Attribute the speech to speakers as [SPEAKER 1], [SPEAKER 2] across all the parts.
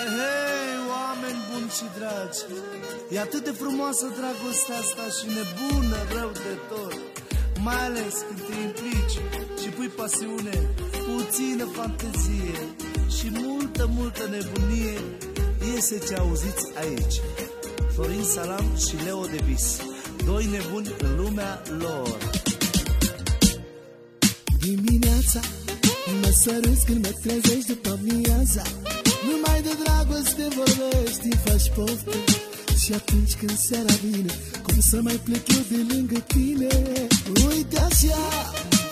[SPEAKER 1] Hei, oameni buni și dragi E atât de frumoasă dragostea asta și nebună rău de tot. Mai ales când te implici și pui pasiune Puțină fantezie și multă, multă nebunie Iese ce auziți aici. Florin Salam și Leo de Bis Doi nebuni în lumea lor.
[SPEAKER 2] Dimineața Mă săruți când mă trezești după miaza Numai de dragoste vorbești, îmi faci poftă. Și atunci când seara vine Cum să mai plec eu de lângă tine? Uite așa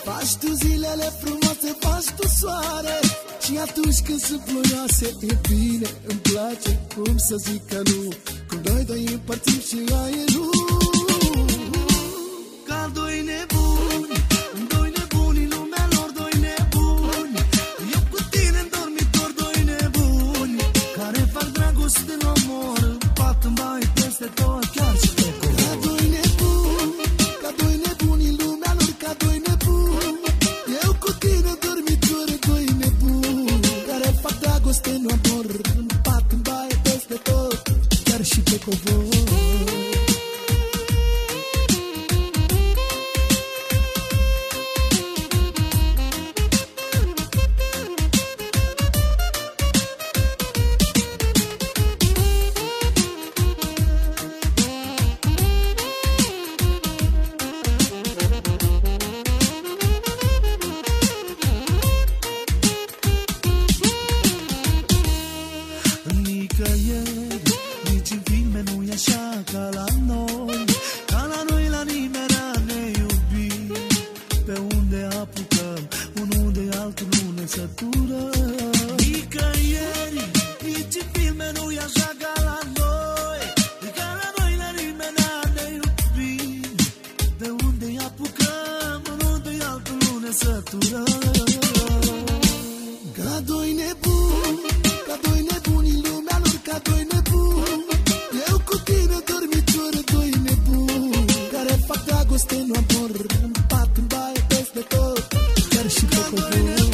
[SPEAKER 2] Faci tu zilele frumoase, faci tu soare. Și atunci când sunt ploioase E bine, îmi place. Cum să zic că nu? Cum doi, doi împărțim și aerul
[SPEAKER 1] Chiar nu ne săturăm Ca
[SPEAKER 2] doi nebuni, ca doi nebuni în lumea lor, ca doi nebuni. Eu cu tine dormitor, doi nebuni Care fac dragoste în amor, în pat, în baie, peste tot. Chiar și pe covor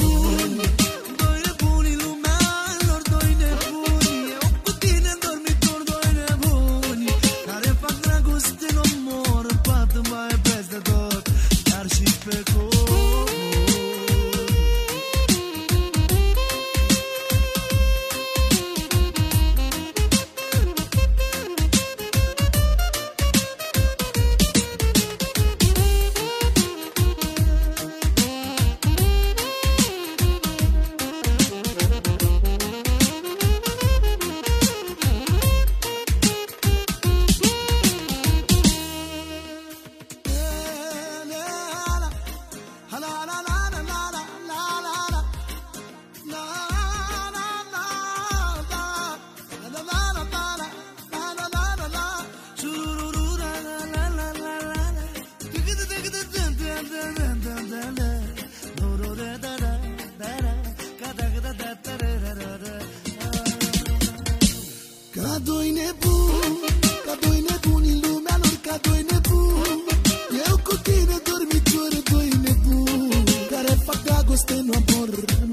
[SPEAKER 2] Ca doi nebuni, ca doi nebuni în lumea lor, ca doi nebuni. Eu cu tine dormitor, doi nebuni Care fac dragoste în amor, în